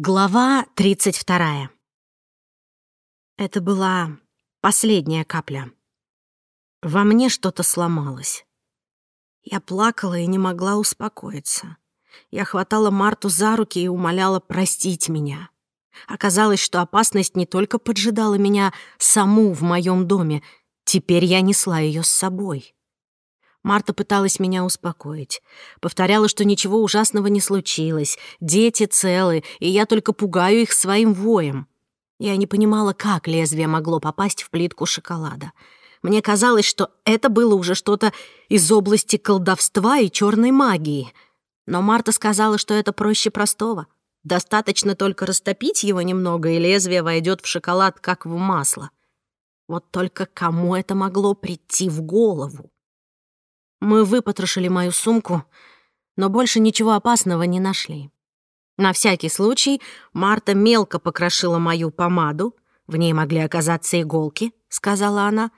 Глава 32. Это была последняя капля. Во мне что-то сломалось. Я плакала и не могла успокоиться. Я хватала Марту за руки и умоляла простить меня. Оказалось, что опасность не только поджидала меня саму в моем доме, теперь я несла ее с собой. Марта пыталась меня успокоить. Повторяла, что ничего ужасного не случилось, дети целы, и я только пугаю их своим воем. Я не понимала, как лезвие могло попасть в плитку шоколада. Мне казалось, что это было уже что-то из области колдовства и черной магии. Но Марта сказала, что это проще простого. Достаточно только растопить его немного, и лезвие войдет в шоколад, как в масло. Вот только кому это могло прийти в голову? Мы выпотрошили мою сумку, но больше ничего опасного не нашли. На всякий случай Марта мелко покрошила мою помаду, в ней могли оказаться иголки, сказала она,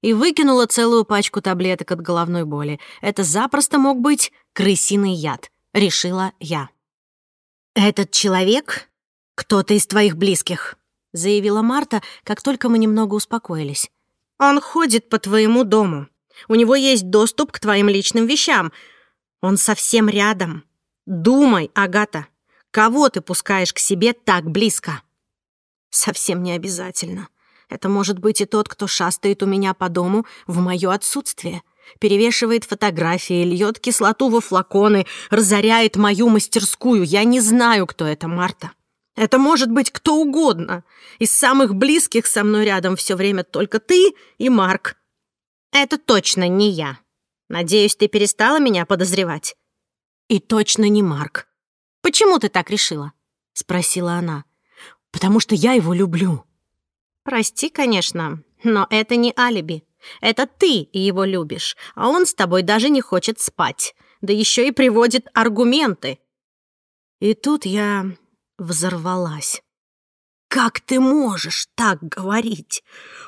и выкинула целую пачку таблеток от головной боли. Это запросто мог быть крысиный яд, решила я. «Этот человек — кто-то из твоих близких», — заявила Марта, как только мы немного успокоились. «Он ходит по твоему дому. У него есть доступ к твоим личным вещам. Он совсем рядом. Думай, Агата, кого ты пускаешь к себе так близко? Совсем не обязательно. Это может быть и тот, кто шастает у меня по дому в мое отсутствие, перевешивает фотографии, льет кислоту во флаконы, разоряет мою мастерскую. Я не знаю, кто это, Марта. Это может быть кто угодно. Из самых близких со мной рядом все время только ты и Марк. Это точно не я. Надеюсь, ты перестала меня подозревать. И точно не Марк. Почему ты так решила? Спросила она. Потому что я его люблю. Прости, конечно, но это не алиби. Это ты его любишь, а он с тобой даже не хочет спать. Да еще и приводит аргументы. И тут я взорвалась. Как ты можешь так говорить?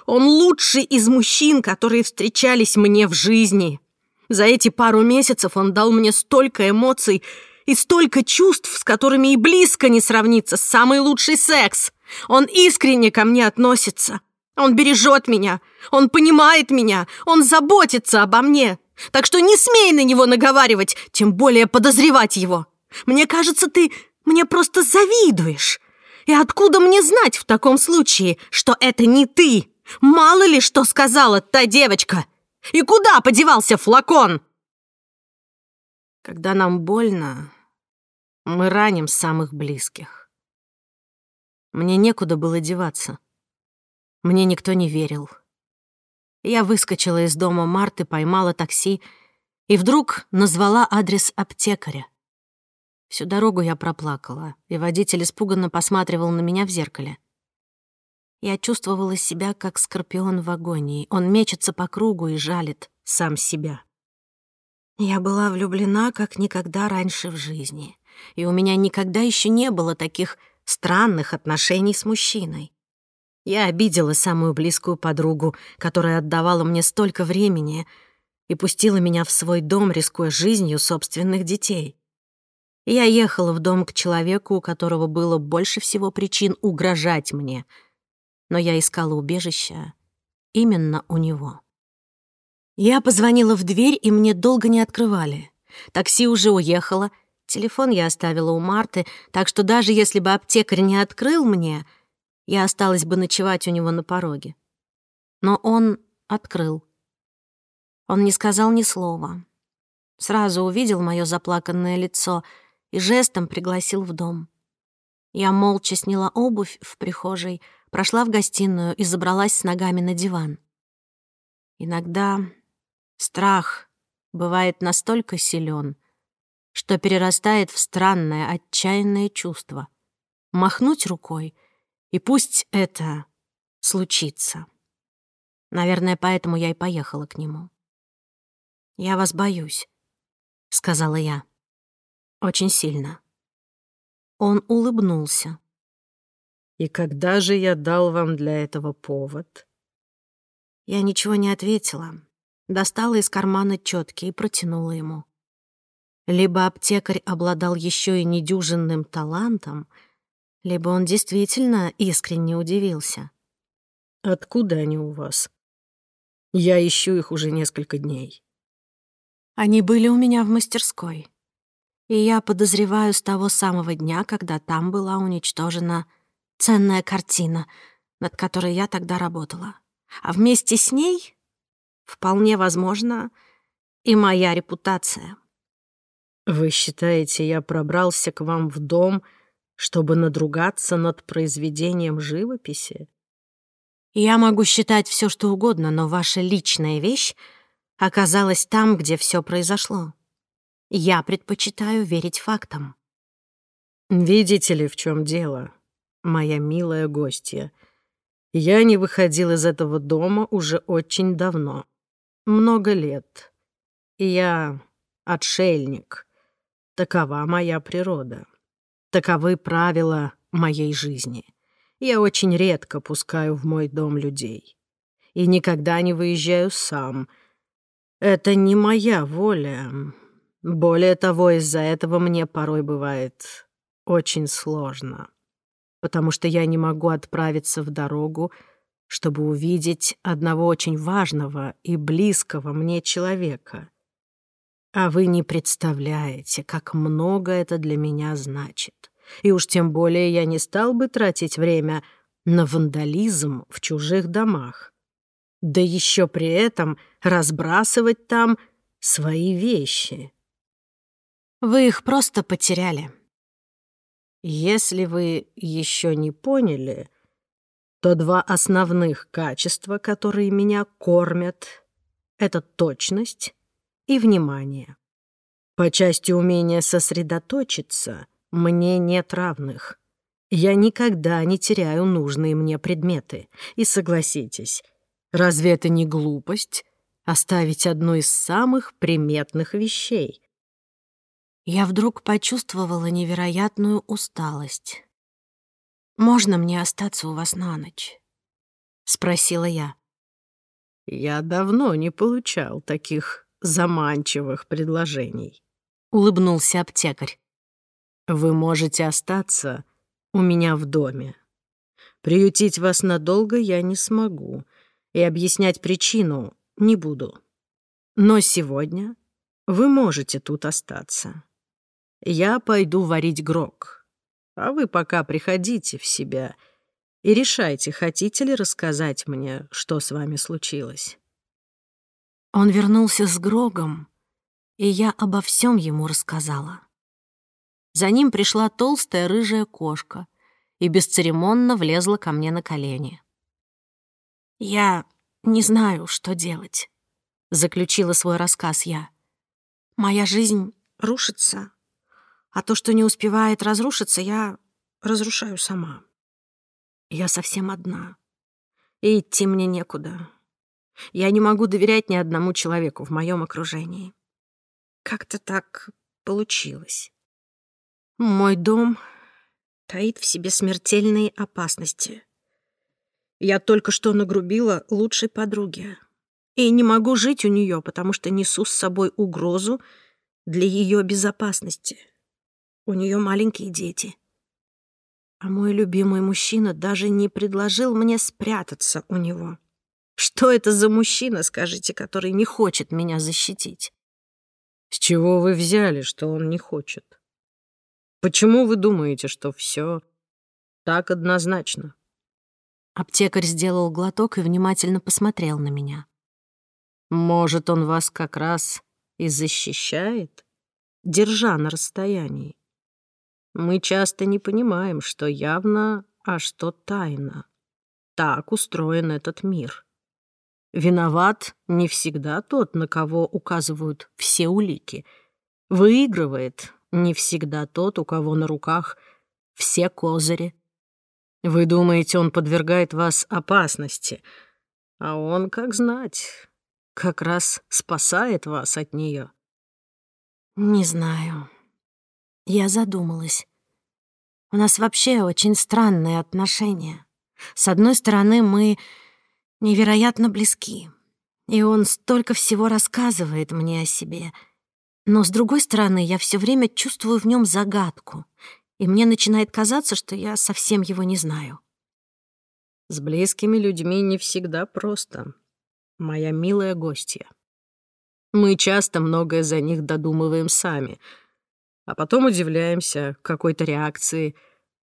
Он лучший из мужчин, которые встречались мне в жизни. За эти пару месяцев он дал мне столько эмоций и столько чувств, с которыми и близко не сравнится самый лучший секс. Он искренне ко мне относится. Он бережет меня. Он понимает меня. Он заботится обо мне. Так что не смей на него наговаривать, тем более подозревать его. Мне кажется, ты мне просто завидуешь. И откуда мне знать в таком случае, что это не ты? Мало ли что сказала та девочка? И куда подевался флакон? Когда нам больно, мы раним самых близких. Мне некуда было деваться. Мне никто не верил. Я выскочила из дома Марты, поймала такси и вдруг назвала адрес аптекаря. Всю дорогу я проплакала, и водитель испуганно посматривал на меня в зеркале. Я чувствовала себя, как скорпион в агонии. Он мечется по кругу и жалит сам себя. Я была влюблена, как никогда раньше в жизни. И у меня никогда еще не было таких странных отношений с мужчиной. Я обидела самую близкую подругу, которая отдавала мне столько времени и пустила меня в свой дом, рискуя жизнью собственных детей. Я ехала в дом к человеку, у которого было больше всего причин угрожать мне, но я искала убежища именно у него. Я позвонила в дверь, и мне долго не открывали. Такси уже уехало, телефон я оставила у Марты, так что даже если бы аптекарь не открыл мне, я осталась бы ночевать у него на пороге. Но он открыл. Он не сказал ни слова. Сразу увидел мое заплаканное лицо — и жестом пригласил в дом. Я молча сняла обувь в прихожей, прошла в гостиную и забралась с ногами на диван. Иногда страх бывает настолько силен, что перерастает в странное, отчаянное чувство. Махнуть рукой, и пусть это случится. Наверное, поэтому я и поехала к нему. «Я вас боюсь», — сказала я. Очень сильно. Он улыбнулся. «И когда же я дал вам для этого повод?» Я ничего не ответила. Достала из кармана четки и протянула ему. Либо аптекарь обладал еще и недюжинным талантом, либо он действительно искренне удивился. «Откуда они у вас?» «Я ищу их уже несколько дней». «Они были у меня в мастерской и я подозреваю с того самого дня, когда там была уничтожена ценная картина, над которой я тогда работала. А вместе с ней, вполне возможно, и моя репутация. Вы считаете, я пробрался к вам в дом, чтобы надругаться над произведением живописи? Я могу считать все, что угодно, но ваша личная вещь оказалась там, где все произошло. Я предпочитаю верить фактам. Видите ли, в чем дело, моя милая гостья. Я не выходил из этого дома уже очень давно. Много лет. Я отшельник. Такова моя природа. Таковы правила моей жизни. Я очень редко пускаю в мой дом людей. И никогда не выезжаю сам. Это не моя воля. Более того, из-за этого мне порой бывает очень сложно, потому что я не могу отправиться в дорогу, чтобы увидеть одного очень важного и близкого мне человека. А вы не представляете, как много это для меня значит. И уж тем более я не стал бы тратить время на вандализм в чужих домах. Да еще при этом разбрасывать там свои вещи. Вы их просто потеряли. Если вы еще не поняли, то два основных качества, которые меня кормят, это точность и внимание. По части умения сосредоточиться мне нет равных. Я никогда не теряю нужные мне предметы. И согласитесь, разве это не глупость оставить одну из самых приметных вещей? я вдруг почувствовала невероятную усталость. «Можно мне остаться у вас на ночь?» — спросила я. «Я давно не получал таких заманчивых предложений», — улыбнулся аптекарь. «Вы можете остаться у меня в доме. Приютить вас надолго я не смогу, и объяснять причину не буду. Но сегодня вы можете тут остаться» я пойду варить грок. А вы пока приходите в себя и решайте, хотите ли рассказать мне, что с вами случилось». Он вернулся с Грогом, и я обо всем ему рассказала. За ним пришла толстая рыжая кошка и бесцеремонно влезла ко мне на колени. «Я не знаю, что делать», — заключила свой рассказ я. «Моя жизнь рушится, а то, что не успевает разрушиться, я разрушаю сама. Я совсем одна. И идти мне некуда. Я не могу доверять ни одному человеку в моем окружении. Как-то так получилось. Мой дом таит в себе смертельные опасности. Я только что нагрубила лучшей подруге. И не могу жить у нее, потому что несу с собой угрозу для ее безопасности. У нее маленькие дети. А мой любимый мужчина даже не предложил мне спрятаться у него. Что это за мужчина, скажите, который не хочет меня защитить? С чего вы взяли, что он не хочет? Почему вы думаете, что все так однозначно? Аптекарь сделал глоток и внимательно посмотрел на меня. Может, он вас как раз и защищает, держа на расстоянии? Мы часто не понимаем, что явно, а что тайно. Так устроен этот мир. Виноват не всегда тот, на кого указывают все улики. Выигрывает не всегда тот, у кого на руках все козыри. Вы думаете, он подвергает вас опасности, а он, как знать, как раз спасает вас от нее. Не знаю. Я задумалась. У нас вообще очень странные отношения. С одной стороны, мы невероятно близки, и он столько всего рассказывает мне о себе. Но с другой стороны, я все время чувствую в нем загадку, и мне начинает казаться, что я совсем его не знаю. С близкими людьми не всегда просто, моя милая гостья. Мы часто многое за них додумываем сами — а потом удивляемся какой-то реакции,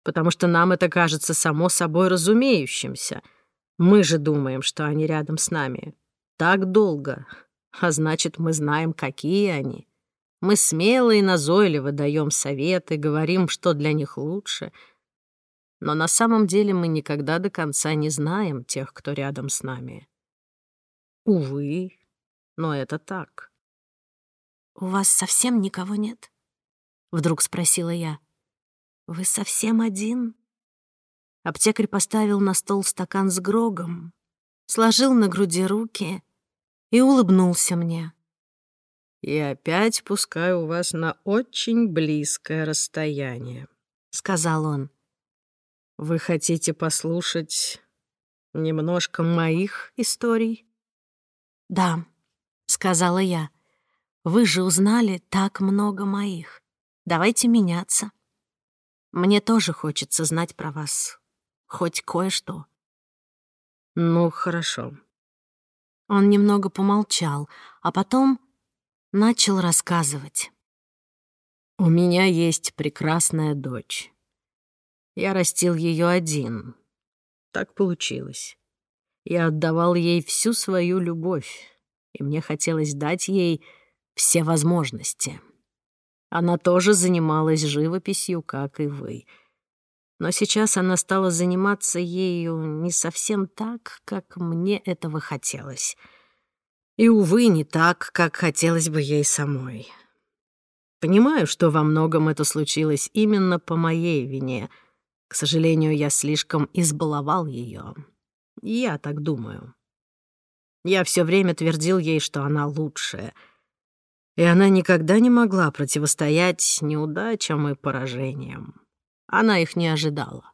потому что нам это кажется само собой разумеющимся. Мы же думаем, что они рядом с нами. Так долго. А значит, мы знаем, какие они. Мы смело и назойливо даем советы, говорим, что для них лучше. Но на самом деле мы никогда до конца не знаем тех, кто рядом с нами. Увы, но это так. «У вас совсем никого нет?» Вдруг спросила я. «Вы совсем один?» Аптекарь поставил на стол стакан с Грогом, сложил на груди руки и улыбнулся мне. «И опять пускаю вас на очень близкое расстояние», — сказал он. «Вы хотите послушать немножко моих историй?» «Да», — сказала я. «Вы же узнали так много моих». Давайте меняться. Мне тоже хочется знать про вас. Хоть кое-что. Ну, хорошо. Он немного помолчал, а потом начал рассказывать. У меня есть прекрасная дочь. Я растил ее один. Так получилось. Я отдавал ей всю свою любовь, и мне хотелось дать ей все возможности. Она тоже занималась живописью, как и вы. Но сейчас она стала заниматься ею не совсем так, как мне этого хотелось. И, увы, не так, как хотелось бы ей самой. Понимаю, что во многом это случилось именно по моей вине. К сожалению, я слишком избаловал ее. Я так думаю. Я все время твердил ей, что она лучшая — и она никогда не могла противостоять неудачам и поражениям. Она их не ожидала.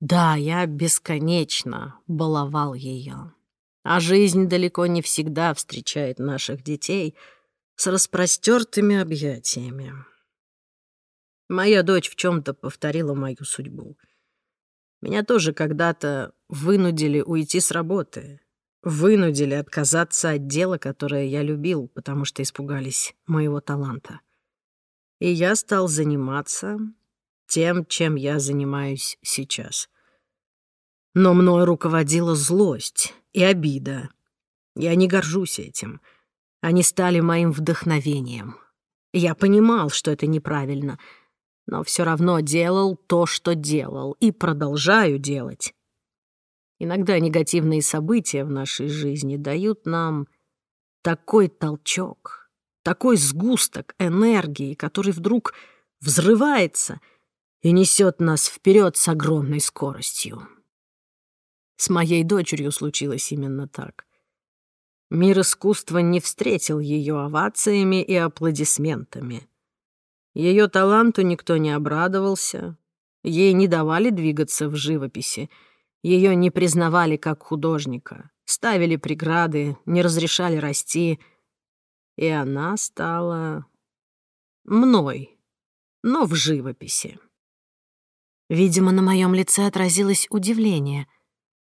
Да, я бесконечно баловал ее. А жизнь далеко не всегда встречает наших детей с распростертыми объятиями. Моя дочь в чем-то повторила мою судьбу. Меня тоже когда-то вынудили уйти с работы вынудили отказаться от дела, которое я любил, потому что испугались моего таланта. И я стал заниматься тем, чем я занимаюсь сейчас. Но мной руководила злость и обида. Я не горжусь этим. Они стали моим вдохновением. Я понимал, что это неправильно, но все равно делал то, что делал, и продолжаю делать. Иногда негативные события в нашей жизни дают нам такой толчок, такой сгусток энергии, который вдруг взрывается и несет нас вперед с огромной скоростью. С моей дочерью случилось именно так. Мир искусства не встретил ее овациями и аплодисментами. Ее таланту никто не обрадовался, ей не давали двигаться в живописи — ее не признавали как художника, ставили преграды, не разрешали расти. И она стала мной, но в живописи. Видимо, на моем лице отразилось удивление,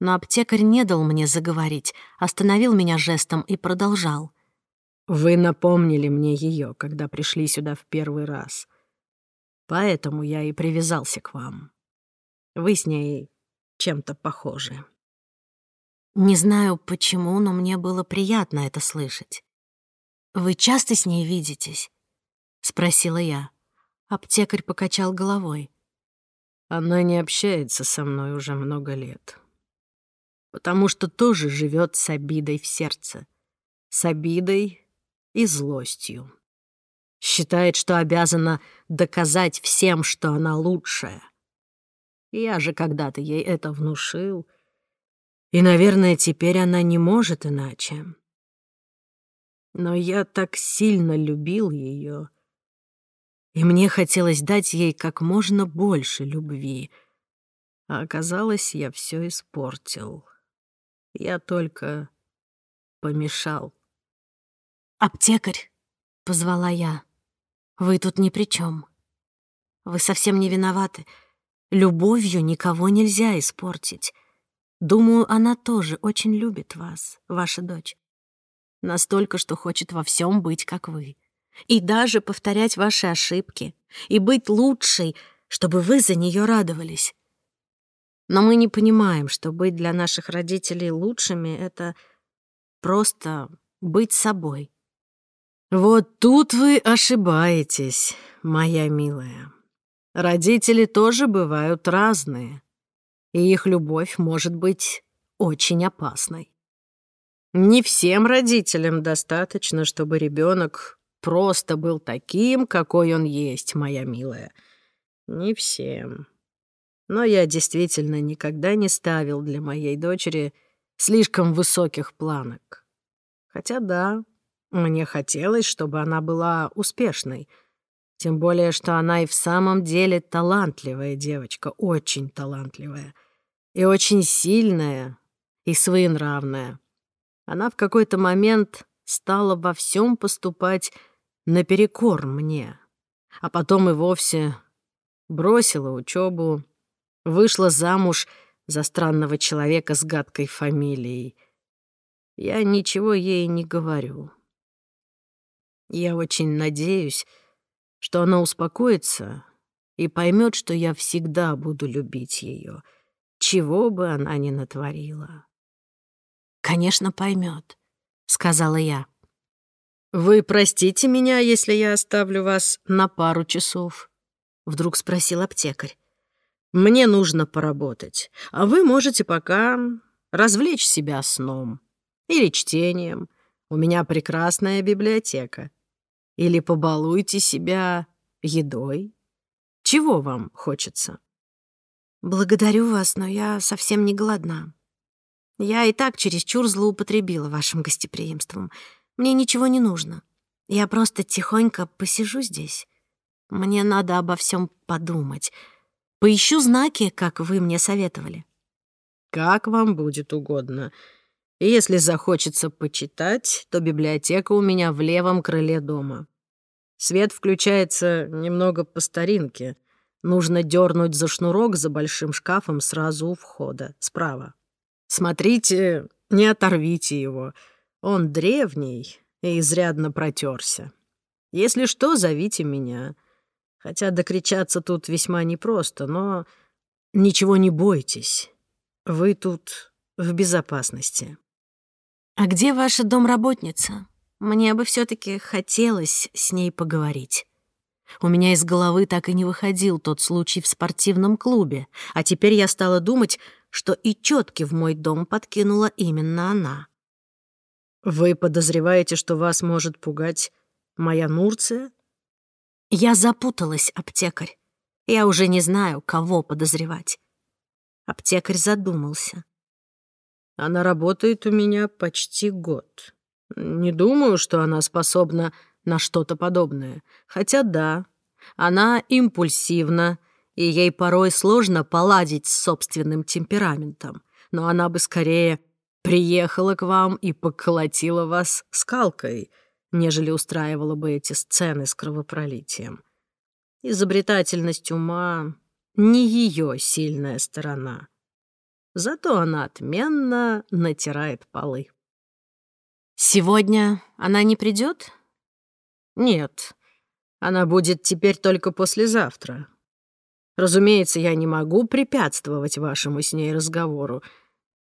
но аптекарь не дал мне заговорить, остановил меня жестом и продолжал. «Вы напомнили мне ее, когда пришли сюда в первый раз. Поэтому я и привязался к вам. Вы с ней чем-то похожи. Не знаю почему, но мне было приятно это слышать. «Вы часто с ней видитесь?» — спросила я. Аптекарь покачал головой. «Она не общается со мной уже много лет, потому что тоже живет с обидой в сердце, с обидой и злостью. Считает, что обязана доказать всем, что она лучшая. Я же когда-то ей это внушил. И, наверное, теперь она не может иначе. Но я так сильно любил ее, и мне хотелось дать ей как можно больше любви. А оказалось, я все испортил. Я только помешал. «Аптекарь!» — позвала я. «Вы тут ни при чем. Вы совсем не виноваты. Любовью никого нельзя испортить. Думаю, она тоже очень любит вас, ваша дочь. Настолько, что хочет во всем быть, как вы. И даже повторять ваши ошибки. И быть лучшей, чтобы вы за нее радовались. Но мы не понимаем, что быть для наших родителей лучшими — это просто быть собой. Вот тут вы ошибаетесь, моя милая. Родители тоже бывают разные, и их любовь может быть очень опасной. Не всем родителям достаточно, чтобы ребенок просто был таким, какой он есть, моя милая. Не всем. Но я действительно никогда не ставил для моей дочери слишком высоких планок. Хотя да, мне хотелось, чтобы она была успешной — тем более, что она и в самом деле талантливая девочка, очень талантливая. И очень сильная, и своенравная. Она в какой-то момент стала во всем поступать наперекор мне. А потом и вовсе бросила учебу, вышла замуж за странного человека с гадкой фамилией. Я ничего ей не говорю. Я очень надеюсь, что она успокоится и поймет, что я всегда буду любить ее, чего бы она ни натворила. «Конечно, поймет», — сказала я. «Вы простите меня, если я оставлю вас на пару часов?» — вдруг спросил аптекарь. «Мне нужно поработать, а вы можете пока развлечь себя сном или чтением. У меня прекрасная библиотека». Или побалуйте себя едой. Чего вам хочется? Благодарю вас, но я совсем не голодна. Я и так чересчур злоупотребила вашим гостеприимством. Мне ничего не нужно. Я просто тихонько посижу здесь. Мне надо обо всем подумать. Поищу знаки, как вы мне советовали. Как вам будет угодно. И если захочется почитать, то библиотека у меня в левом крыле дома. Свет включается немного по старинке. Нужно дернуть за шнурок за большим шкафом сразу у входа, справа. Смотрите, не оторвите его. Он древний и изрядно протерся. Если что, зовите меня. Хотя докричаться тут весьма непросто, но ничего не бойтесь. Вы тут в безопасности. «А где ваша домработница? Мне бы все таки хотелось с ней поговорить». У меня из головы так и не выходил тот случай в спортивном клубе, а теперь я стала думать, что и четки в мой дом подкинула именно она. «Вы подозреваете, что вас может пугать моя Нурция?» Я запуталась, аптекарь. Я уже не знаю, кого подозревать. Аптекарь задумался. Она работает у меня почти год. Не думаю, что она способна на что-то подобное. Хотя да, она импульсивна, и ей порой сложно поладить с собственным темпераментом. Но она бы скорее приехала к вам и поколотила вас скалкой, нежели устраивала бы эти сцены с кровопролитием. Изобретательность ума — не ее сильная сторона. Зато она отменно натирает полы. «Сегодня она не придет? «Нет, она будет теперь только послезавтра. Разумеется, я не могу препятствовать вашему с ней разговору,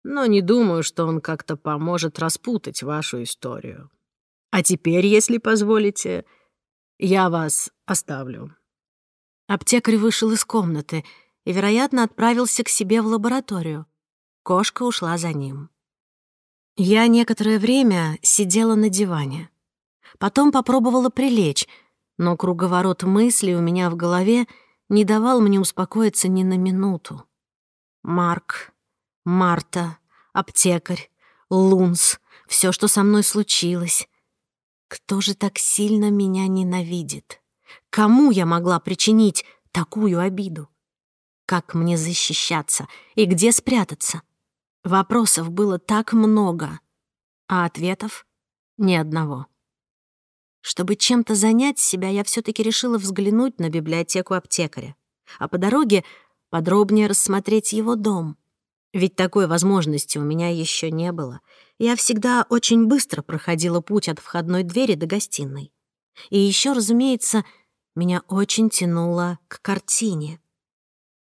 но не думаю, что он как-то поможет распутать вашу историю. А теперь, если позволите, я вас оставлю». Аптекарь вышел из комнаты и, вероятно, отправился к себе в лабораторию. Кошка ушла за ним. Я некоторое время сидела на диване. Потом попробовала прилечь, но круговорот мыслей у меня в голове не давал мне успокоиться ни на минуту. Марк, Марта, аптекарь, Лунс, все, что со мной случилось. Кто же так сильно меня ненавидит? Кому я могла причинить такую обиду? Как мне защищаться и где спрятаться? Вопросов было так много, а ответов — ни одного. Чтобы чем-то занять себя, я все таки решила взглянуть на библиотеку аптекаря, а по дороге подробнее рассмотреть его дом. Ведь такой возможности у меня еще не было. Я всегда очень быстро проходила путь от входной двери до гостиной. И еще, разумеется, меня очень тянуло к картине.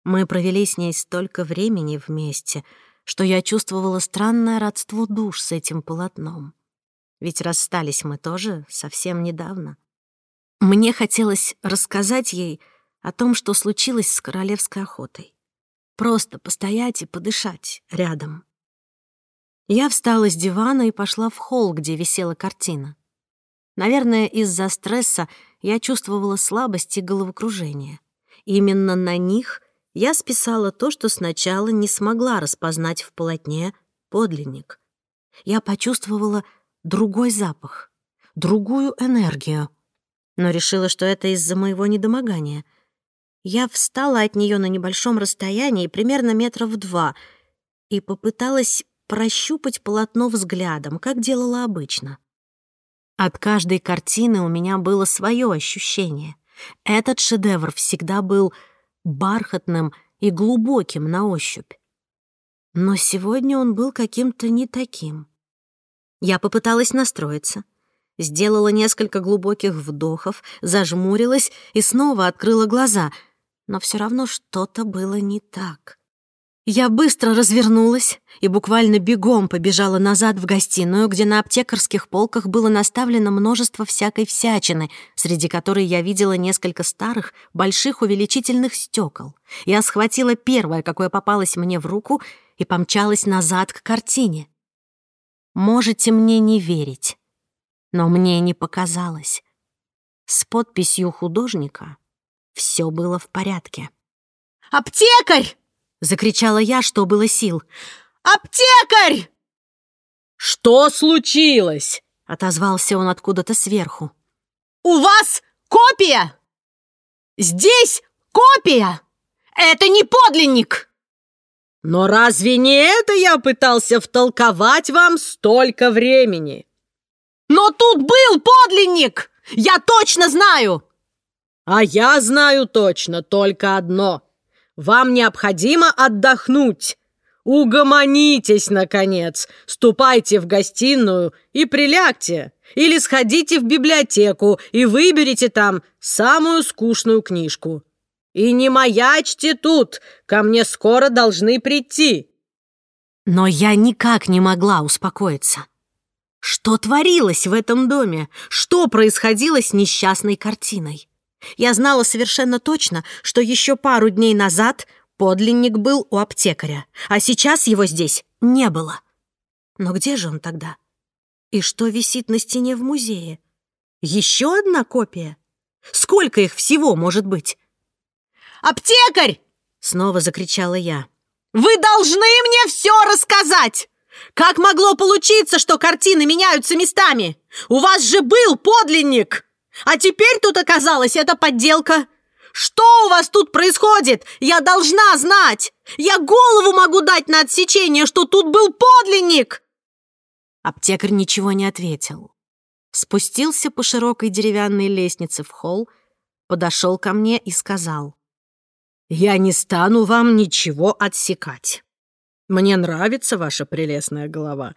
Мы провели с ней столько времени вместе — что я чувствовала странное родство душ с этим полотном. Ведь расстались мы тоже совсем недавно. Мне хотелось рассказать ей о том, что случилось с королевской охотой. Просто постоять и подышать рядом. Я встала с дивана и пошла в холл, где висела картина. Наверное, из-за стресса я чувствовала слабость и головокружение. Именно на них я списала то, что сначала не смогла распознать в полотне подлинник. Я почувствовала другой запах, другую энергию, но решила, что это из-за моего недомогания. Я встала от нее на небольшом расстоянии, примерно метров два, и попыталась прощупать полотно взглядом, как делала обычно. От каждой картины у меня было свое ощущение. Этот шедевр всегда был бархатным и глубоким на ощупь. Но сегодня он был каким-то не таким. Я попыталась настроиться, сделала несколько глубоких вдохов, зажмурилась и снова открыла глаза, но все равно что-то было не так. Я быстро развернулась и буквально бегом побежала назад в гостиную, где на аптекарских полках было наставлено множество всякой всячины, среди которой я видела несколько старых, больших увеличительных стекол. Я схватила первое, какое попалось мне в руку, и помчалась назад к картине. Можете мне не верить, но мне не показалось. С подписью художника все было в порядке. «Аптекарь!» Закричала я, что было сил. «Аптекарь!» «Что случилось?» Отозвался он откуда-то сверху. «У вас копия! Здесь копия! Это не подлинник!» «Но разве не это я пытался втолковать вам столько времени?» «Но тут был подлинник! Я точно знаю!» «А я знаю точно только одно!» Вам необходимо отдохнуть. Угомонитесь, наконец. Ступайте в гостиную и прилягте. Или сходите в библиотеку и выберите там самую скучную книжку. И не маячьте тут, ко мне скоро должны прийти. Но я никак не могла успокоиться. Что творилось в этом доме? Что происходило с несчастной картиной? Я знала совершенно точно, что еще пару дней назад подлинник был у аптекаря, а сейчас его здесь не было. Но где же он тогда? И что висит на стене в музее? Еще одна копия? Сколько их всего может быть? «Аптекарь!» — снова закричала я. «Вы должны мне все рассказать! Как могло получиться, что картины меняются местами? У вас же был подлинник!» А теперь тут оказалась эта подделка. Что у вас тут происходит? Я должна знать. Я голову могу дать на отсечение, что тут был подлинник. Аптекарь ничего не ответил. Спустился по широкой деревянной лестнице в холл, подошел ко мне и сказал. «Я не стану вам ничего отсекать. Мне нравится ваша прелестная голова.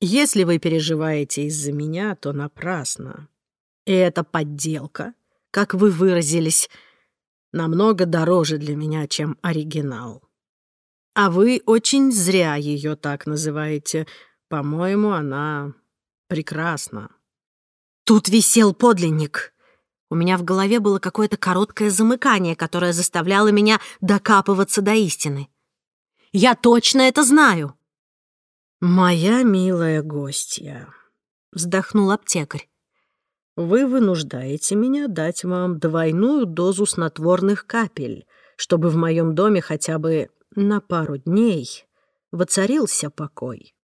Если вы переживаете из-за меня, то напрасно. И эта подделка, как вы выразились, намного дороже для меня, чем оригинал. А вы очень зря ее так называете. По-моему, она прекрасна. Тут висел подлинник. У меня в голове было какое-то короткое замыкание, которое заставляло меня докапываться до истины. Я точно это знаю. «Моя милая гостья», — вздохнул аптекарь. Вы вынуждаете меня дать вам двойную дозу снотворных капель, чтобы в моем доме хотя бы на пару дней воцарился покой.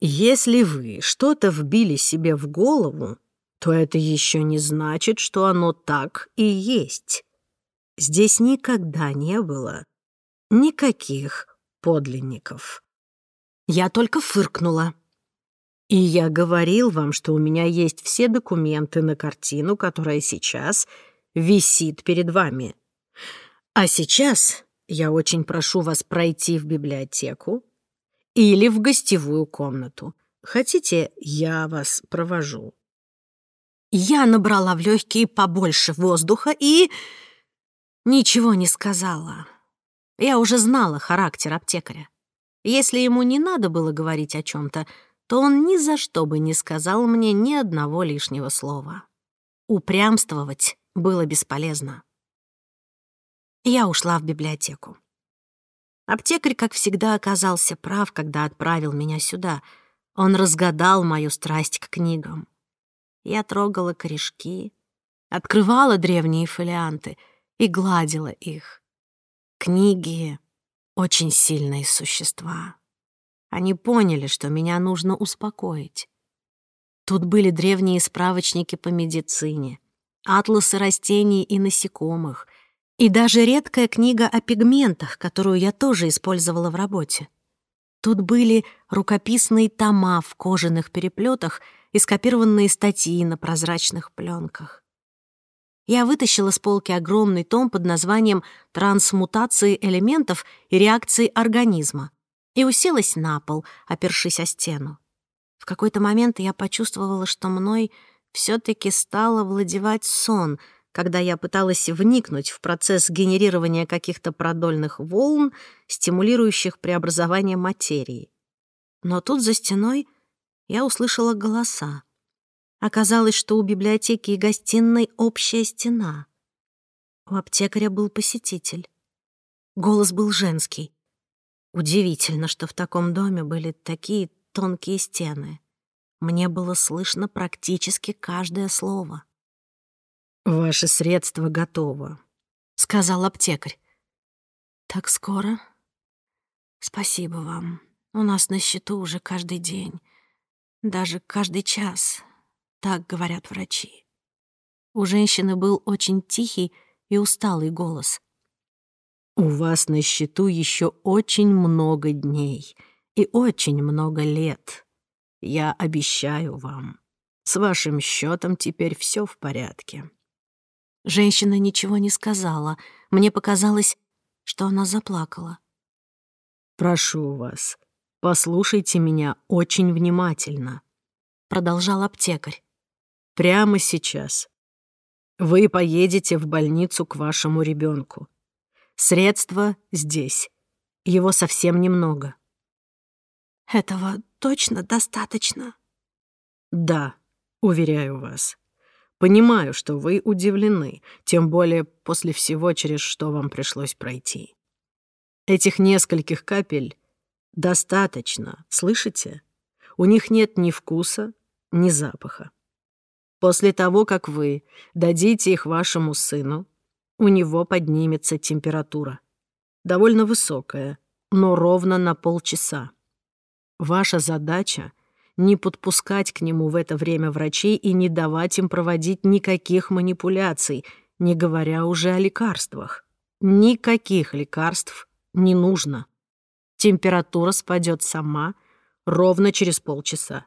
Если вы что-то вбили себе в голову, то это еще не значит, что оно так и есть. Здесь никогда не было никаких подлинников. Я только фыркнула. И я говорил вам, что у меня есть все документы на картину, которая сейчас висит перед вами. А сейчас я очень прошу вас пройти в библиотеку или в гостевую комнату. Хотите, я вас провожу?» Я набрала в легкие побольше воздуха и... Ничего не сказала. Я уже знала характер аптекаря. Если ему не надо было говорить о чем то то он ни за что бы не сказал мне ни одного лишнего слова. Упрямствовать было бесполезно. Я ушла в библиотеку. Аптекарь, как всегда, оказался прав, когда отправил меня сюда. Он разгадал мою страсть к книгам. Я трогала корешки, открывала древние фолианты и гладила их. Книги — очень сильные существа. Они поняли, что меня нужно успокоить. Тут были древние справочники по медицине, атласы растений и насекомых, и даже редкая книга о пигментах, которую я тоже использовала в работе. Тут были рукописные тома в кожаных переплетах и скопированные статьи на прозрачных пленках. Я вытащила с полки огромный том под названием «Трансмутации элементов и реакции организма», и уселась на пол, опершись о стену. В какой-то момент я почувствовала, что мной все таки стало овладевать сон, когда я пыталась вникнуть в процесс генерирования каких-то продольных волн, стимулирующих преобразование материи. Но тут за стеной я услышала голоса. Оказалось, что у библиотеки и гостиной общая стена. У аптекаря был посетитель. Голос был женский. Удивительно, что в таком доме были такие тонкие стены. Мне было слышно практически каждое слово. «Ваше средство готово», — сказал аптекарь. «Так скоро?» «Спасибо вам. У нас на счету уже каждый день, даже каждый час», — так говорят врачи. У женщины был очень тихий и усталый голос. У вас на счету еще очень много дней и очень много лет. Я обещаю вам, с вашим счетом теперь все в порядке». Женщина ничего не сказала. Мне показалось, что она заплакала. «Прошу вас, послушайте меня очень внимательно», — продолжал аптекарь. «Прямо сейчас. Вы поедете в больницу к вашему ребенку. Средство здесь. Его совсем немного. Этого точно достаточно? Да, уверяю вас. Понимаю, что вы удивлены, тем более после всего, через что вам пришлось пройти. Этих нескольких капель достаточно, слышите? У них нет ни вкуса, ни запаха. После того, как вы дадите их вашему сыну, у него поднимется температура. Довольно высокая, но ровно на полчаса. Ваша задача — не подпускать к нему в это время врачей и не давать им проводить никаких манипуляций, не говоря уже о лекарствах. Никаких лекарств не нужно. Температура спадет сама ровно через полчаса.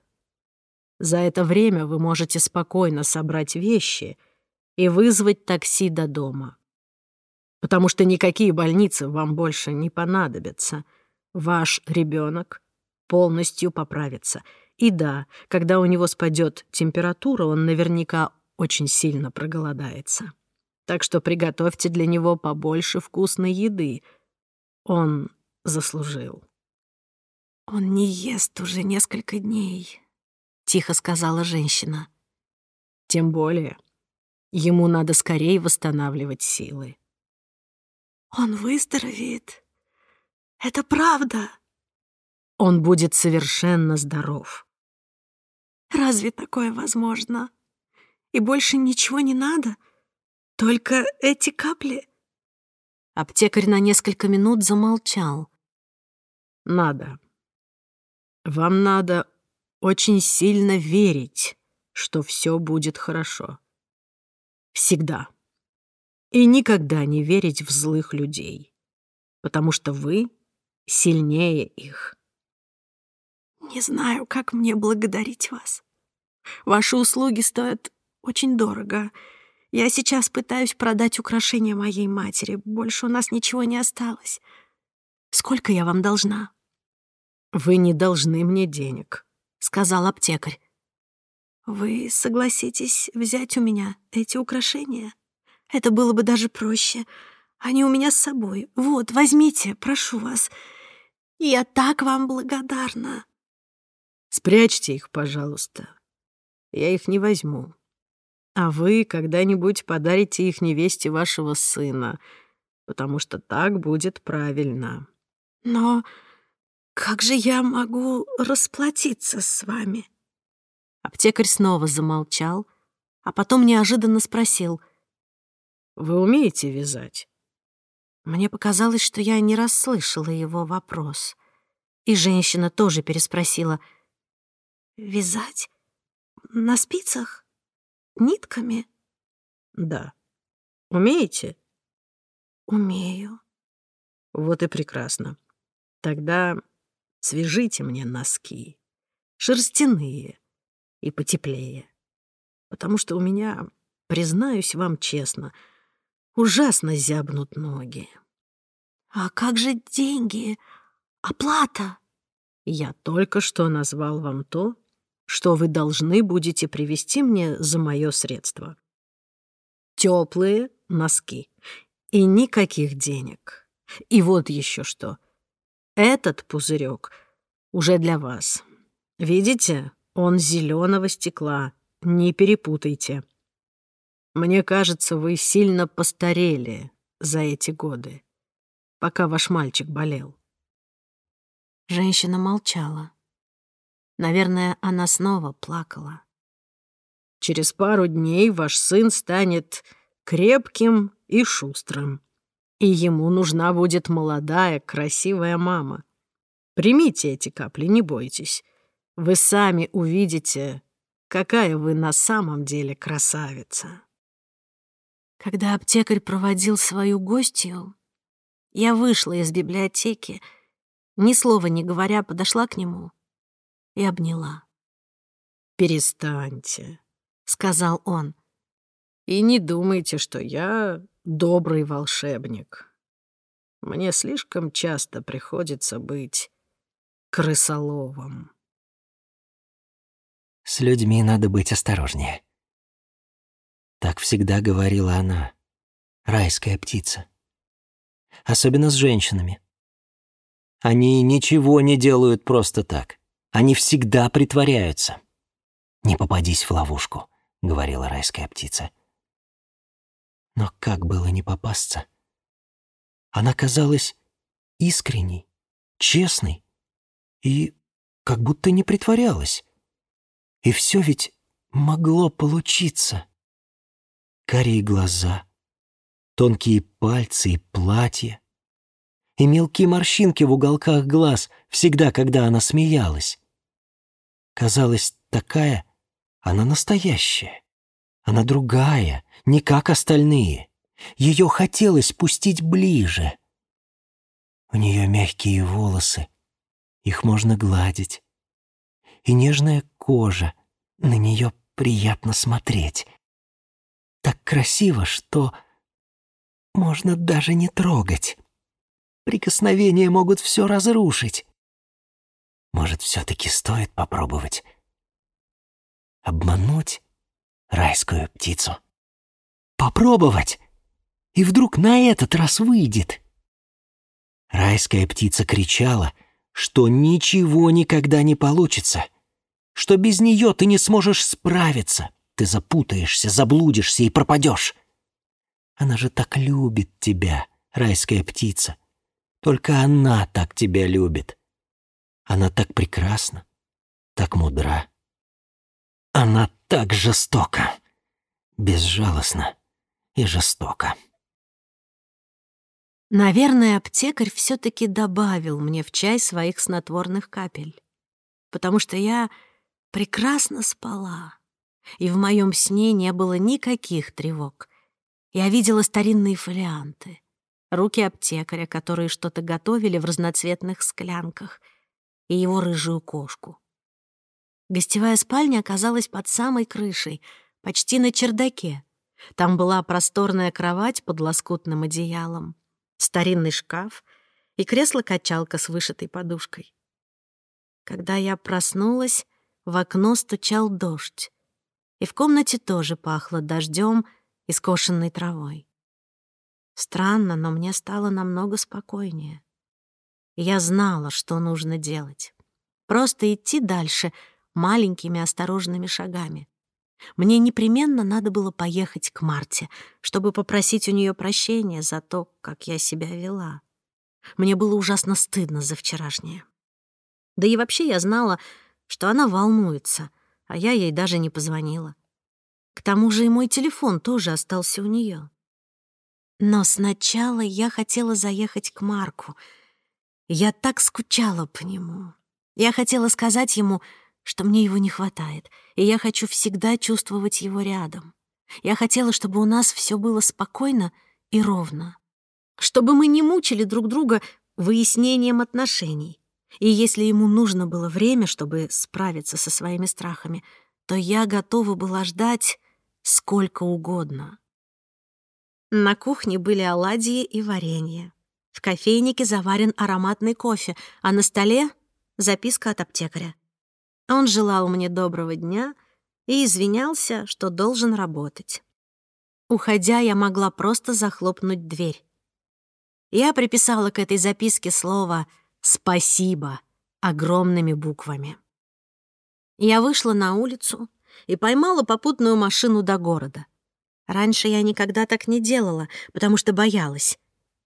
За это время вы можете спокойно собрать вещи и вызвать такси до дома потому что никакие больницы вам больше не понадобятся. Ваш ребенок полностью поправится. И да, когда у него спадет температура, он наверняка очень сильно проголодается. Так что приготовьте для него побольше вкусной еды. Он заслужил. «Он не ест уже несколько дней», — тихо сказала женщина. «Тем более, ему надо скорее восстанавливать силы. Он выздоровеет. Это правда. Он будет совершенно здоров. Разве такое возможно? И больше ничего не надо? Только эти капли? Аптекарь на несколько минут замолчал. Надо. Вам надо очень сильно верить, что все будет хорошо. Всегда и никогда не верить в злых людей, потому что вы сильнее их. Не знаю, как мне благодарить вас. Ваши услуги стоят очень дорого. Я сейчас пытаюсь продать украшения моей матери. Больше у нас ничего не осталось. Сколько я вам должна? Вы не должны мне денег, сказал аптекарь. Вы согласитесь взять у меня эти украшения? Это было бы даже проще. Они у меня с собой. Вот, возьмите, прошу вас. Я так вам благодарна. Спрячьте их, пожалуйста. Я их не возьму. А вы когда-нибудь подарите их невесте вашего сына, потому что так будет правильно. Но как же я могу расплатиться с вами? Аптекарь снова замолчал, а потом неожиданно спросил — вы умеете вязать?» Мне показалось, что я не расслышала его вопрос. И женщина тоже переспросила. «Вязать? На спицах? Нитками?» «Да. Умеете?» «Умею». «Вот и прекрасно. Тогда свяжите мне носки, шерстяные и потеплее, потому что у меня, признаюсь вам честно, — ужасно зябнут ноги. «А как же деньги? Оплата?» «Я только что назвал вам то, что вы должны будете привезти мне за мое средство. Теплые носки и никаких денег. И вот еще что. Этот пузырек уже для вас. Видите, он зеленого стекла. Не перепутайте». Мне кажется, вы сильно постарели за эти годы, пока ваш мальчик болел. Женщина молчала. Наверное, она снова плакала. Через пару дней ваш сын станет крепким и шустрым. И ему нужна будет молодая, красивая мама. Примите эти капли, не бойтесь. Вы сами увидите, какая вы на самом деле красавица. Когда аптекарь проводил свою гостью, я вышла из библиотеки, ни слова не говоря, подошла к нему и обняла. «Перестаньте», — сказал он, — «и не думайте, что я добрый волшебник. Мне слишком часто приходится быть крысоловым. «С людьми надо быть осторожнее», так всегда говорила она. Райская птица. Особенно с женщинами. Они ничего не делают просто так. Они всегда притворяются. «Не попадись в ловушку», — говорила райская птица. Но как было не попасться? Она казалась искренней, честной и как будто не притворялась. И все ведь могло получиться карие глаза, тонкие пальцы и платье, и мелкие морщинки в уголках глаз всегда, когда она смеялась. Казалось, такая она настоящая. Она другая, не как остальные. Ее хотелось пустить ближе. У нее мягкие волосы, их можно гладить. И нежная кожа, на нее приятно смотреть так красиво, что можно даже не трогать. Прикосновения могут все разрушить. Может, все-таки стоит попробовать обмануть райскую птицу? Попробовать! И вдруг на этот раз выйдет. Райская птица кричала, что ничего никогда не получится, что без нее ты не сможешь справиться — ты запутаешься, заблудишься и пропадешь. Она же так любит тебя, райская птица. Только она так тебя любит. Она так прекрасна, так мудра. Она так жестока, безжалостна и жестока. Наверное, аптекарь все-таки добавил мне в чай своих снотворных капель, потому что я прекрасно спала и в моем сне не было никаких тревог. Я видела старинные фолианты, руки аптекаря, которые что-то готовили в разноцветных склянках, и его рыжую кошку. Гостевая спальня оказалась под самой крышей, почти на чердаке. Там была просторная кровать под лоскутным одеялом, старинный шкаф и кресло-качалка с вышитой подушкой. Когда я проснулась, в окно стучал дождь и в комнате тоже пахло дождем и скошенной травой. Странно, но мне стало намного спокойнее. Я знала, что нужно делать. Просто идти дальше маленькими осторожными шагами. Мне непременно надо было поехать к Марте, чтобы попросить у нее прощения за то, как я себя вела. Мне было ужасно стыдно за вчерашнее. Да и вообще я знала, что она волнуется — а я ей даже не позвонила. К тому же и мой телефон тоже остался у нее. Но сначала я хотела заехать к Марку. Я так скучала по нему. Я хотела сказать ему, что мне его не хватает, и я хочу всегда чувствовать его рядом. Я хотела, чтобы у нас все было спокойно и ровно. Чтобы мы не мучили друг друга выяснением отношений. И если ему нужно было время, чтобы справиться со своими страхами, то я готова была ждать сколько угодно. На кухне были оладьи и варенье. В кофейнике заварен ароматный кофе, а на столе — записка от аптекаря. Он желал мне доброго дня и извинялся, что должен работать. Уходя, я могла просто захлопнуть дверь. Я приписала к этой записке слово «Спасибо» огромными буквами. Я вышла на улицу и поймала попутную машину до города. Раньше я никогда так не делала, потому что боялась.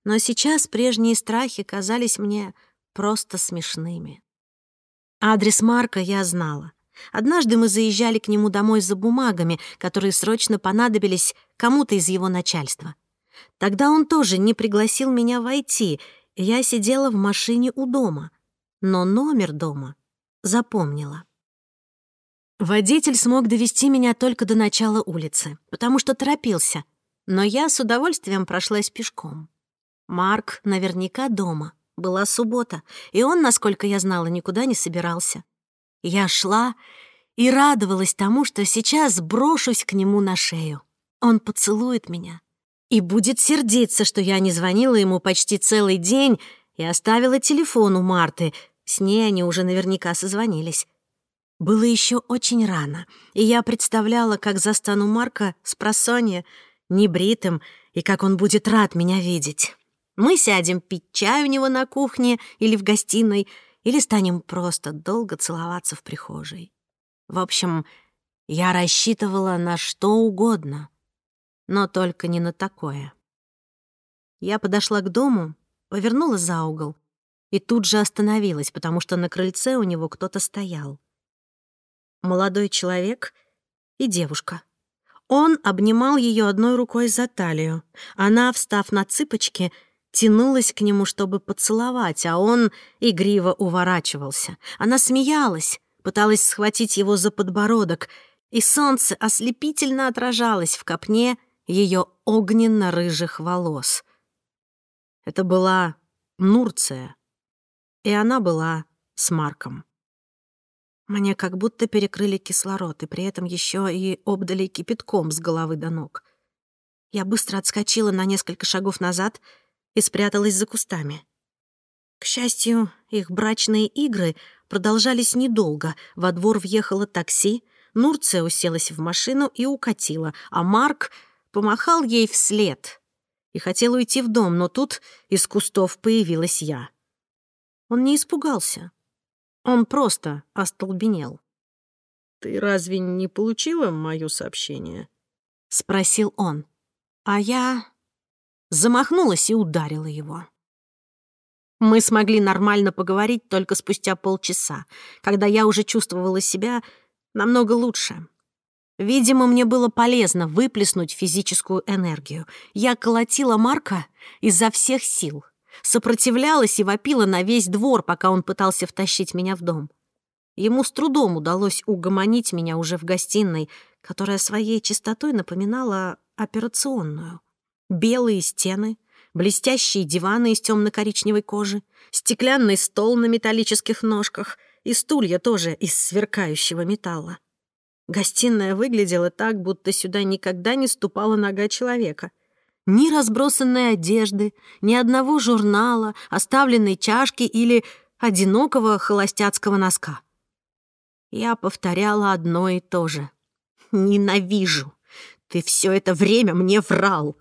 Но сейчас прежние страхи казались мне просто смешными. Адрес Марка я знала. Однажды мы заезжали к нему домой за бумагами, которые срочно понадобились кому-то из его начальства. Тогда он тоже не пригласил меня войти, я сидела в машине у дома, но номер дома запомнила. Водитель смог довести меня только до начала улицы, потому что торопился, но я с удовольствием прошлась пешком. Марк наверняка дома. Была суббота, и он, насколько я знала, никуда не собирался. Я шла и радовалась тому, что сейчас брошусь к нему на шею. Он поцелует меня, и будет сердиться, что я не звонила ему почти целый день и оставила телефон у Марты. С ней они уже наверняка созвонились. Было еще очень рано, и я представляла, как застану Марка с просонья, небритым, и как он будет рад меня видеть. Мы сядем пить чай у него на кухне или в гостиной, или станем просто долго целоваться в прихожей. В общем, я рассчитывала на что угодно — но только не на такое. Я подошла к дому, повернула за угол и тут же остановилась, потому что на крыльце у него кто-то стоял. Молодой человек и девушка. Он обнимал ее одной рукой за талию. Она, встав на цыпочки, тянулась к нему, чтобы поцеловать, а он игриво уворачивался. Она смеялась, пыталась схватить его за подбородок, и солнце ослепительно отражалось в копне ее огненно-рыжих волос. Это была Нурция, и она была с Марком. Мне как будто перекрыли кислород, и при этом еще и обдали кипятком с головы до ног. Я быстро отскочила на несколько шагов назад и спряталась за кустами. К счастью, их брачные игры продолжались недолго. Во двор въехало такси, Нурция уселась в машину и укатила, а Марк помахал ей вслед и хотел уйти в дом, но тут из кустов появилась я. Он не испугался. Он просто остолбенел. «Ты разве не получила мое сообщение?» — спросил он. А я замахнулась и ударила его. Мы смогли нормально поговорить только спустя полчаса, когда я уже чувствовала себя намного лучше. Видимо, мне было полезно выплеснуть физическую энергию. Я колотила Марка изо всех сил. Сопротивлялась и вопила на весь двор, пока он пытался втащить меня в дом. Ему с трудом удалось угомонить меня уже в гостиной, которая своей чистотой напоминала операционную. Белые стены, блестящие диваны из темно-коричневой кожи, стеклянный стол на металлических ножках и стулья тоже из сверкающего металла. Гостиная выглядела так, будто сюда никогда не ступала нога человека. Ни разбросанной одежды, ни одного журнала, оставленной чашки или одинокого холостяцкого носка. Я повторяла одно и то же. «Ненавижу! Ты все это время мне врал!»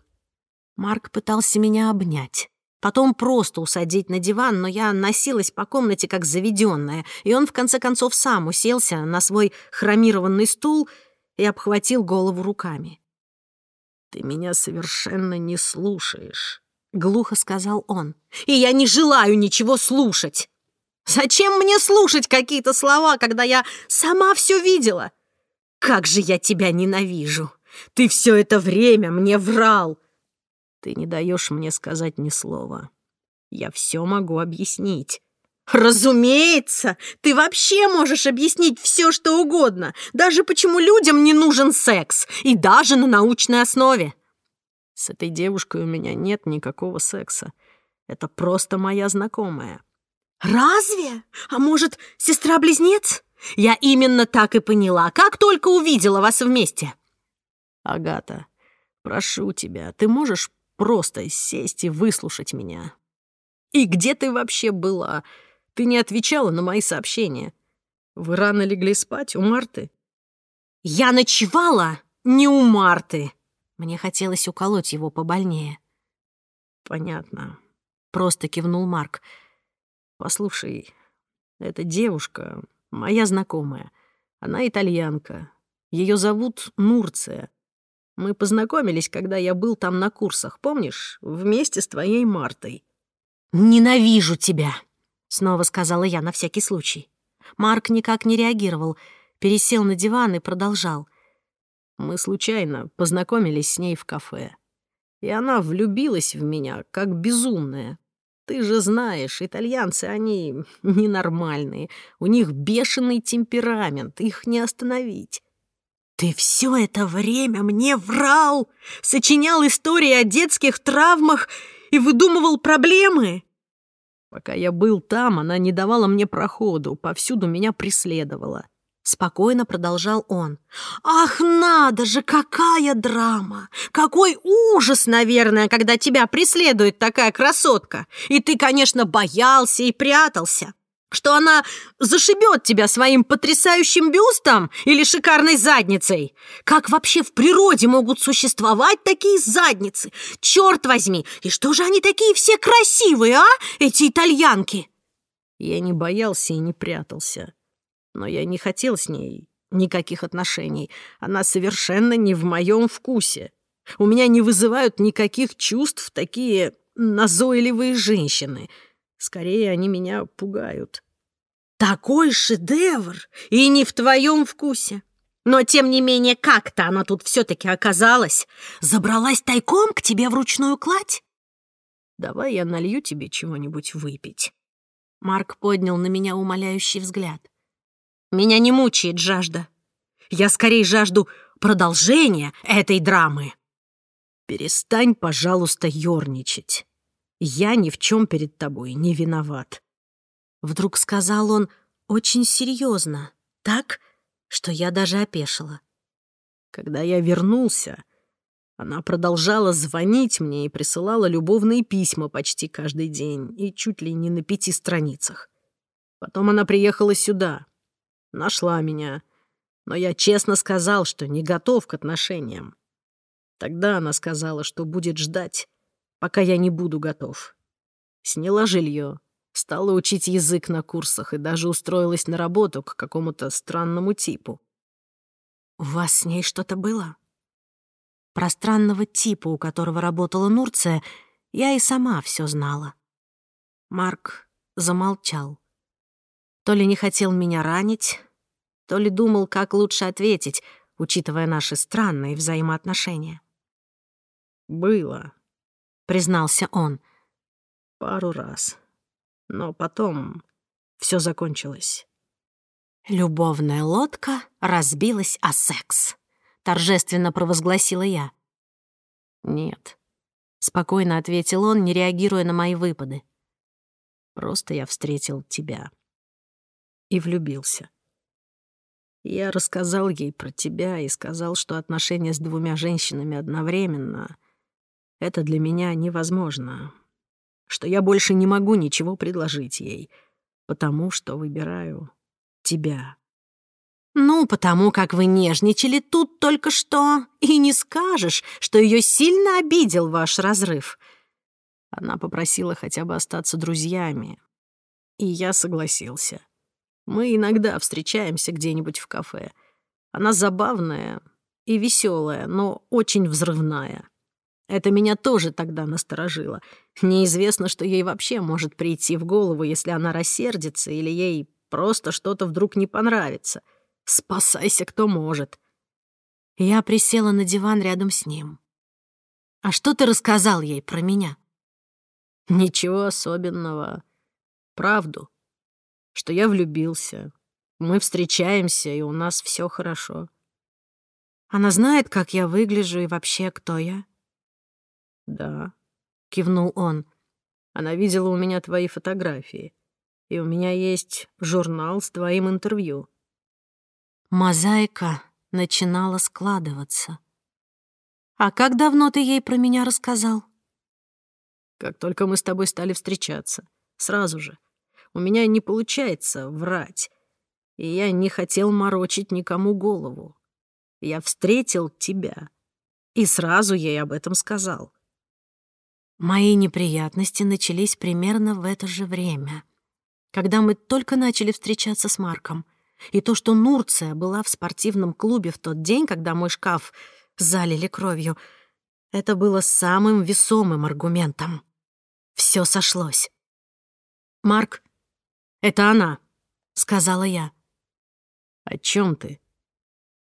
Марк пытался меня обнять. Потом просто усадить на диван, но я носилась по комнате как заведенная, и он в конце концов сам уселся на свой хромированный стул и обхватил голову руками. «Ты меня совершенно не слушаешь», — глухо сказал он. «И я не желаю ничего слушать! Зачем мне слушать какие-то слова, когда я сама все видела? Как же я тебя ненавижу! Ты все это время мне врал! Ты не даешь мне сказать ни слова. Я все могу объяснить. Разумеется, ты вообще можешь объяснить все, что угодно, даже почему людям не нужен секс, и даже на научной основе. С этой девушкой у меня нет никакого секса. Это просто моя знакомая. Разве? А может, сестра-близнец? Я именно так и поняла, как только увидела вас вместе. Агата, прошу тебя, ты можешь Просто сесть и выслушать меня. И где ты вообще была? Ты не отвечала на мои сообщения. Вы рано легли спать у Марты? Я ночевала не у Марты. Мне хотелось уколоть его побольнее. Понятно. Просто кивнул Марк. Послушай, эта девушка, моя знакомая, она итальянка. Ее зовут Нурция. Мы познакомились, когда я был там на курсах, помнишь? Вместе с твоей Мартой». «Ненавижу тебя!» — снова сказала я на всякий случай. Марк никак не реагировал, пересел на диван и продолжал. Мы случайно познакомились с ней в кафе. И она влюбилась в меня, как безумная. Ты же знаешь, итальянцы, они ненормальные. У них бешеный темперамент, их не остановить. Ты все это время мне врал, сочинял истории о детских травмах и выдумывал проблемы. Пока я был там, она не давала мне проходу, повсюду меня преследовала. Спокойно продолжал он. «Ах, надо же, какая драма! Какой ужас, наверное, когда тебя преследует такая красотка! И ты, конечно, боялся и прятался!» что она зашибет тебя своим потрясающим бюстом или шикарной задницей. Как вообще в природе могут существовать такие задницы? Черт возьми! И что же они такие все красивые, а? Эти итальянки!» Я не боялся и не прятался. Но я не хотел с ней никаких отношений. Она совершенно не в моем вкусе. У меня не вызывают никаких чувств такие назойливые женщины — Скорее они меня пугают. Такой шедевр! И не в твоем вкусе. Но, тем не менее, как-то она тут все-таки оказалась. Забралась тайком к тебе в ручную кладь? Давай я налью тебе чего-нибудь выпить. Марк поднял на меня умоляющий взгляд. Меня не мучает жажда. Я скорее жажду продолжения этой драмы. Перестань, пожалуйста, ерничать. Я ни в чем перед тобой не виноват». Вдруг сказал он очень серьезно, так, что я даже опешила. Когда я вернулся, она продолжала звонить мне и присылала любовные письма почти каждый день и чуть ли не на пяти страницах. Потом она приехала сюда, нашла меня, но я честно сказал, что не готов к отношениям. Тогда она сказала, что будет ждать, пока я не буду готов. Сняла жилье, стала учить язык на курсах и даже устроилась на работу к какому-то странному типу. «У вас с ней что-то было?» Про странного типа, у которого работала Нурция, я и сама все знала. Марк замолчал. То ли не хотел меня ранить, то ли думал, как лучше ответить, учитывая наши странные взаимоотношения. «Было», признался он. «Пару раз. Но потом все закончилось». «Любовная лодка разбилась о секс», — торжественно провозгласила я. «Нет», — спокойно ответил он, не реагируя на мои выпады. «Просто я встретил тебя и влюбился. Я рассказал ей про тебя и сказал, что отношения с двумя женщинами одновременно это для меня невозможно. Что я больше не могу ничего предложить ей, потому что выбираю тебя. «Ну, потому как вы нежничали тут только что, и не скажешь, что ее сильно обидел ваш разрыв». Она попросила хотя бы остаться друзьями. И я согласился. Мы иногда встречаемся где-нибудь в кафе. Она забавная и веселая, но очень взрывная. Это меня тоже тогда насторожило. Неизвестно, что ей вообще может прийти в голову, если она рассердится или ей просто что-то вдруг не понравится. Спасайся, кто может. Я присела на диван рядом с ним. «А что ты рассказал ей про меня?» «Ничего особенного. Правду. Что я влюбился. Мы встречаемся, и у нас все хорошо». «Она знает, как я выгляжу и вообще, кто я?» «Да», — кивнул он. «Она видела у меня твои фотографии. И у меня есть журнал с твоим интервью». Мозаика начинала складываться. «А как давно ты ей про меня рассказал?» «Как только мы с тобой стали встречаться. Сразу же. У меня не получается врать. И я не хотел морочить никому голову. Я встретил тебя. И сразу ей об этом сказал. Мои неприятности начались примерно в это же время, когда мы только начали встречаться с Марком. И то, что Нурция была в спортивном клубе в тот день, когда мой шкаф залили кровью, это было самым весомым аргументом. Все сошлось. «Марк, это она», — сказала я. «О чем ты?»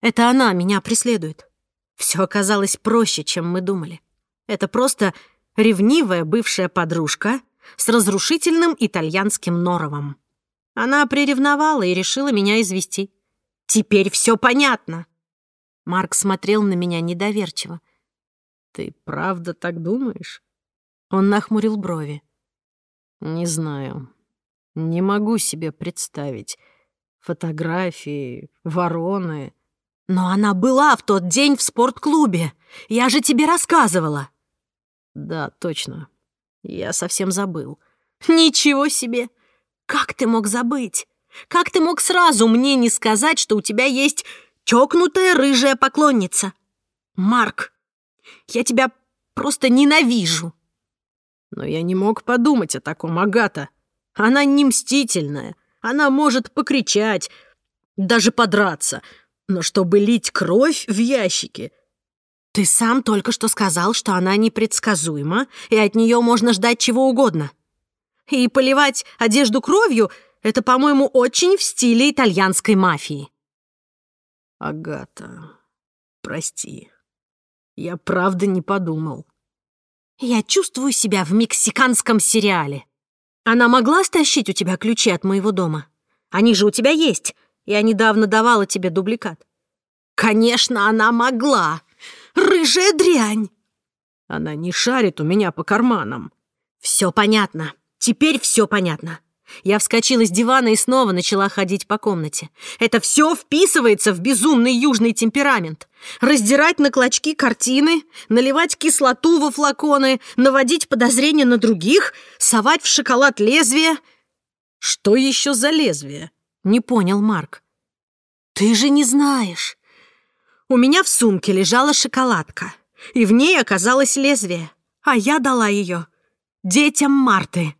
«Это она меня преследует. Все оказалось проще, чем мы думали. Это просто ревнивая бывшая подружка с разрушительным итальянским норовом. Она приревновала и решила меня извести. «Теперь все понятно!» Марк смотрел на меня недоверчиво. «Ты правда так думаешь?» Он нахмурил брови. «Не знаю. Не могу себе представить. Фотографии, вороны...» «Но она была в тот день в спортклубе. Я же тебе рассказывала!» Да, точно. Я совсем забыл. Ничего себе! Как ты мог забыть? Как ты мог сразу мне не сказать, что у тебя есть чокнутая рыжая поклонница? Марк, я тебя просто ненавижу. Но я не мог подумать о таком Агата. Она не мстительная. Она может покричать, даже подраться. Но чтобы лить кровь в ящике, ты сам только что сказал, что она непредсказуема, и от нее можно ждать чего угодно. И поливать одежду кровью — это, по-моему, очень в стиле итальянской мафии. Агата, прости. Я правда не подумал. Я чувствую себя в мексиканском сериале. Она могла стащить у тебя ключи от моего дома? Они же у тебя есть. Я недавно давала тебе дубликат. Конечно, она могла. Рыжая дрянь!» Она не шарит у меня по карманам. «Все понятно. Теперь все понятно». Я вскочила с дивана и снова начала ходить по комнате. Это все вписывается в безумный южный темперамент. Раздирать на клочки картины, наливать кислоту во флаконы, наводить подозрения на других, совать в шоколад лезвие. «Что еще за лезвие?» — не понял Марк. «Ты же не знаешь. У меня в сумке лежала шоколадка, и в ней оказалось лезвие, а я дала ее детям Марты.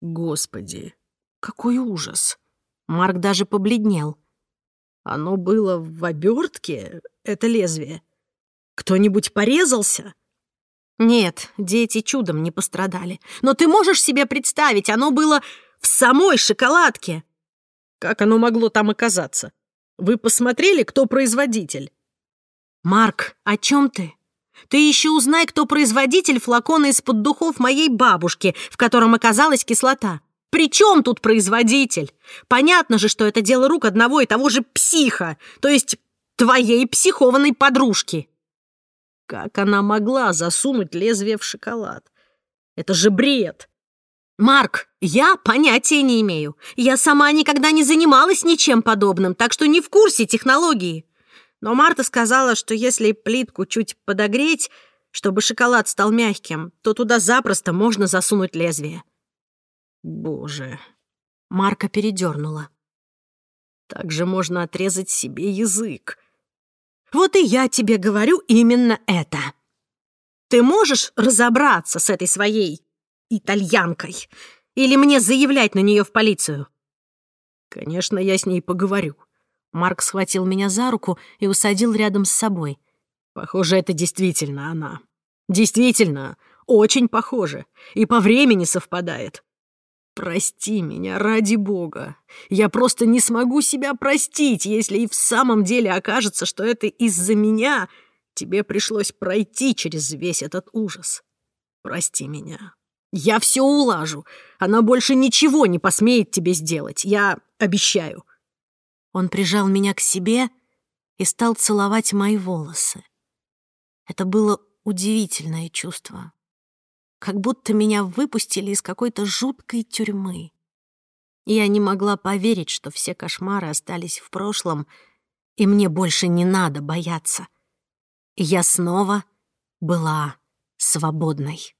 Господи, какой ужас! Марк даже побледнел. Оно было в обертке, это лезвие. Кто-нибудь порезался? Нет, дети чудом не пострадали. Но ты можешь себе представить, оно было в самой шоколадке. Как оно могло там оказаться? Вы посмотрели, кто производитель?» «Марк, о чем ты? Ты еще узнай, кто производитель флакона из-под духов моей бабушки, в котором оказалась кислота. При чем тут производитель? Понятно же, что это дело рук одного и того же психа, то есть твоей психованной подружки». Как она могла засунуть лезвие в шоколад? Это же бред! Марк, я понятия не имею. Я сама никогда не занималась ничем подобным, так что не в курсе технологии. Но Марта сказала, что если плитку чуть подогреть, чтобы шоколад стал мягким, то туда запросто можно засунуть лезвие. Боже. Марка передернула. Также можно отрезать себе язык. Вот и я тебе говорю именно это. Ты можешь разобраться с этой своей итальянкой. Или мне заявлять на нее в полицию?» «Конечно, я с ней поговорю». Марк схватил меня за руку и усадил рядом с собой. «Похоже, это действительно она. Действительно, очень похоже. И по времени совпадает. Прости меня, ради бога. Я просто не смогу себя простить, если и в самом деле окажется, что это из-за меня тебе пришлось пройти через весь этот ужас. Прости меня». Я все улажу. Она больше ничего не посмеет тебе сделать. Я обещаю». Он прижал меня к себе и стал целовать мои волосы. Это было удивительное чувство. Как будто меня выпустили из какой-то жуткой тюрьмы. Я не могла поверить, что все кошмары остались в прошлом, и мне больше не надо бояться. Я снова была свободной.